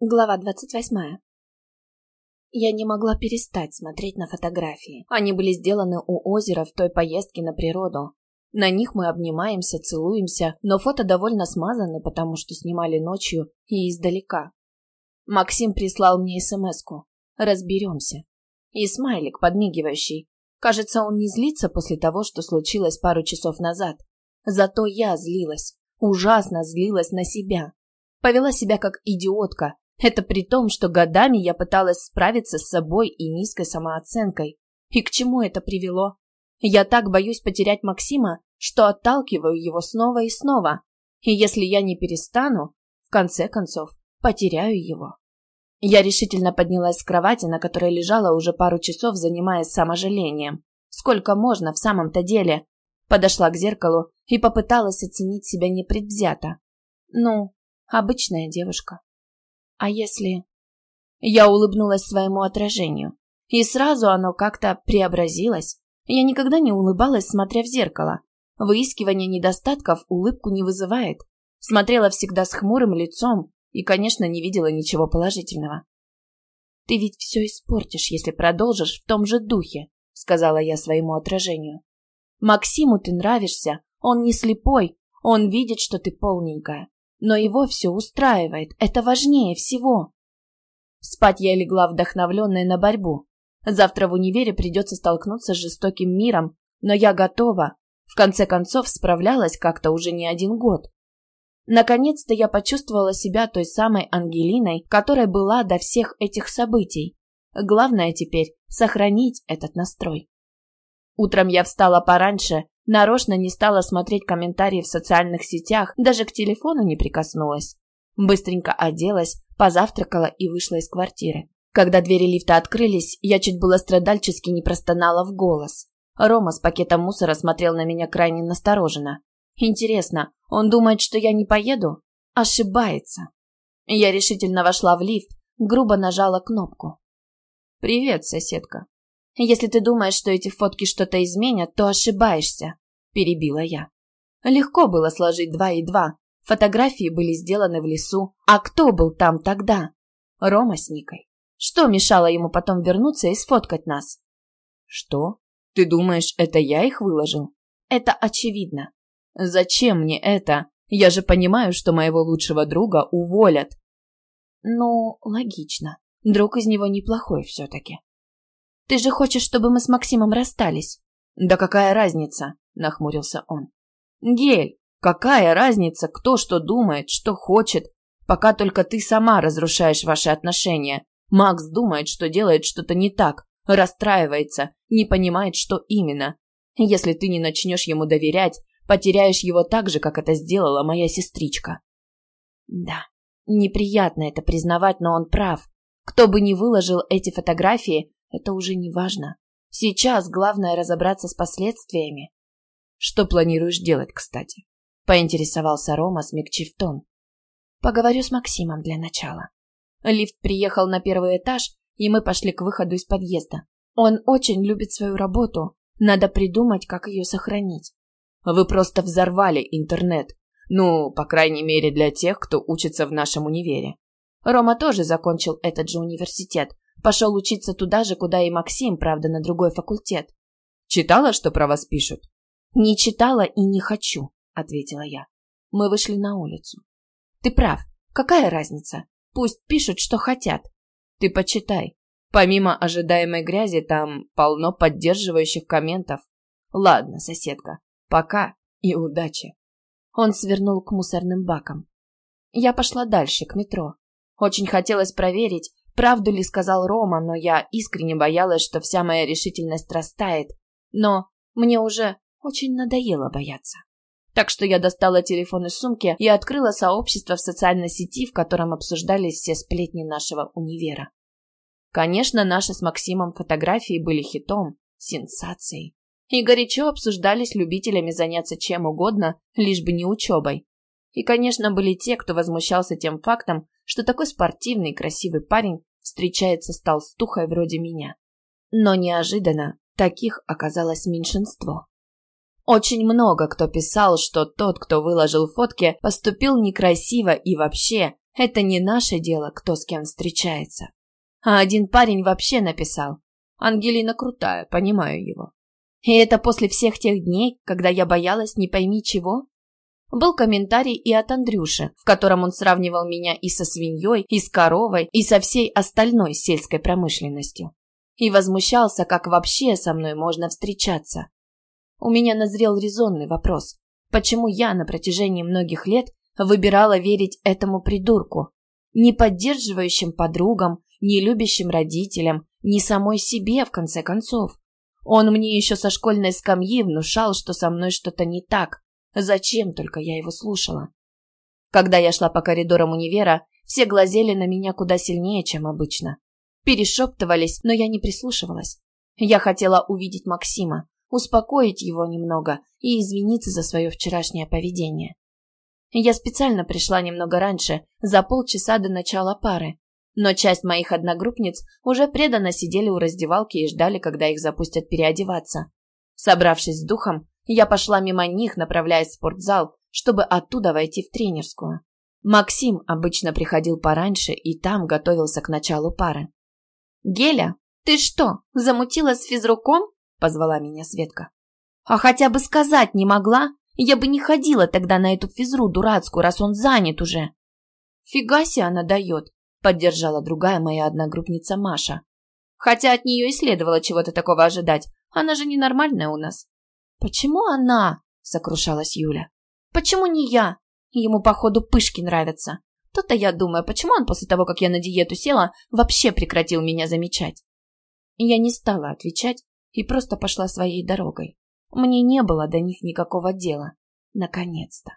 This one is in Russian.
Глава двадцать восьмая. Я не могла перестать смотреть на фотографии. Они были сделаны у озера в той поездке на природу. На них мы обнимаемся, целуемся, но фото довольно смазаны, потому что снимали ночью и издалека. Максим прислал мне смс-ку. Разберемся. И смайлик подмигивающий. Кажется, он не злится после того, что случилось пару часов назад. Зато я злилась. Ужасно злилась на себя. Повела себя как идиотка, это при том, что годами я пыталась справиться с собой и низкой самооценкой. И к чему это привело? Я так боюсь потерять Максима, что отталкиваю его снова и снова. И если я не перестану, в конце концов, потеряю его. Я решительно поднялась с кровати, на которой лежала уже пару часов, занимаясь саможалением. Сколько можно в самом-то деле? Подошла к зеркалу и попыталась оценить себя непредвзято. Ну, обычная девушка. А если... Я улыбнулась своему отражению. И сразу оно как-то преобразилось. Я никогда не улыбалась, смотря в зеркало. Выискивание недостатков улыбку не вызывает. Смотрела всегда с хмурым лицом и, конечно, не видела ничего положительного. «Ты ведь все испортишь, если продолжишь в том же духе», — сказала я своему отражению. «Максиму ты нравишься, он не слепой, он видит, что ты полненькая. Но его все устраивает, это важнее всего. Спать я легла вдохновленная на борьбу. Завтра в универе придется столкнуться с жестоким миром, но я готова. В конце концов, справлялась как-то уже не один год. Наконец-то я почувствовала себя той самой Ангелиной, которая была до всех этих событий. Главное теперь – сохранить этот настрой. Утром я встала пораньше Нарочно не стала смотреть комментарии в социальных сетях, даже к телефону не прикоснулась. Быстренько оделась, позавтракала и вышла из квартиры. Когда двери лифта открылись, я чуть было страдальчески не простонала в голос. Рома с пакетом мусора смотрел на меня крайне настороженно. Интересно, он думает, что я не поеду? Ошибается. Я решительно вошла в лифт, грубо нажала кнопку. «Привет, соседка», если ты думаешь, что эти фотки что-то изменят, то ошибаешься», – перебила я. Легко было сложить два и два. Фотографии были сделаны в лесу. А кто был там тогда? Рома с Никой. Что мешало ему потом вернуться и сфоткать нас? Что? Ты думаешь, это я их выложил? Это очевидно. Зачем мне это? Я же понимаю, что моего лучшего друга уволят. Ну, логично. Друг из него неплохой все-таки. Ты же хочешь, чтобы мы с Максимом расстались?» «Да какая разница?» – нахмурился он. «Гель, какая разница, кто что думает, что хочет, пока только ты сама разрушаешь ваши отношения. Макс думает, что делает что-то не так, расстраивается, не понимает, что именно. Если ты не начнешь ему доверять, потеряешь его так же, как это сделала моя сестричка». «Да, неприятно это признавать, но он прав. Кто бы ни выложил эти фотографии, это уже не важно. Сейчас главное разобраться с последствиями. Что планируешь делать, кстати? Поинтересовался Рома, смягчив тон. Поговорю с Максимом для начала. Лифт приехал на первый этаж, и мы пошли к выходу из подъезда. Он очень любит свою работу. Надо придумать, как ее сохранить. Вы просто взорвали интернет. Ну, по крайней мере, для тех, кто учится в нашем универе. Рома тоже закончил этот же университет, Пошел учиться туда же, куда и Максим, правда, на другой факультет. Читала, что про вас пишут? Не читала и не хочу, ответила я. Мы вышли на улицу. Ты прав. Какая разница? Пусть пишут, что хотят. Ты почитай. Помимо ожидаемой грязи, там полно поддерживающих комментов. Ладно, соседка, пока и удачи. Он свернул к мусорным бакам. Я пошла дальше, к метро. Очень хотелось проверить, Правду ли сказал Рома, но я искренне боялась, что вся моя решительность растает. Но мне уже очень надоело бояться. Так что я достала телефон из сумки и открыла сообщество в социальной сети, в котором обсуждались все сплетни нашего универа. Конечно, наши с Максимом фотографии были хитом, сенсацией. И горячо обсуждались любителями заняться чем угодно, лишь бы не учебой. И, конечно, были те, кто возмущался тем фактом, что такой спортивный красивый парень встречается с толстухой вроде меня. Но неожиданно таких оказалось меньшинство. Очень много кто писал, что тот, кто выложил фотки, поступил некрасиво и вообще, Это не наше дело, кто с кем встречается. А один парень вообще написал. Ангелина крутая, понимаю его. И это после всех тех дней, когда я боялась не пойми чего? Был комментарий и от Андрюши, в котором он сравнивал меня и со свиньей, и с коровой, и со всей остальной сельской промышленностью. И возмущался, как вообще со мной можно встречаться. У меня назрел резонный вопрос. Почему я на протяжении многих лет выбирала верить этому придурку? Не поддерживающим подругам, не любящим родителям, не самой себе, в конце концов. Он мне еще со школьной скамьи внушал, что со мной что-то не так. Зачем только я его слушала? Когда я шла по коридорам универа, все глазели на меня куда сильнее, чем обычно. Перешептывались, но я не прислушивалась. Я хотела увидеть Максима, успокоить его немного и извиниться за свое вчерашнее поведение. Я специально пришла немного раньше, за полчаса до начала пары, но часть моих одногруппниц уже преданно сидели у раздевалки и ждали, когда их запустят переодеваться. Собравшись с духом, я пошла мимо них, направляясь в спортзал, чтобы оттуда войти в тренерскую. Максим обычно приходил пораньше и там готовился к началу пары. «Геля, ты что, замутила с физруком?» – позвала меня Светка. «А хотя бы сказать не могла? Я бы не ходила тогда на эту физру дурацкую, раз он занят уже». «Фига себе она дает», – поддержала другая моя одногруппница Маша. «Хотя от нее и следовало чего-то такого ожидать. Она же ненормальная у нас». «Почему она?» – сокрушалась Юля. «Почему не я? Ему, походу, пышки нравятся. То-то я думаю, почему он после того, как я на диету села, вообще прекратил меня замечать?» Я не стала отвечать, и просто пошла своей дорогой. Мне не было до них никакого дела. Наконец-то.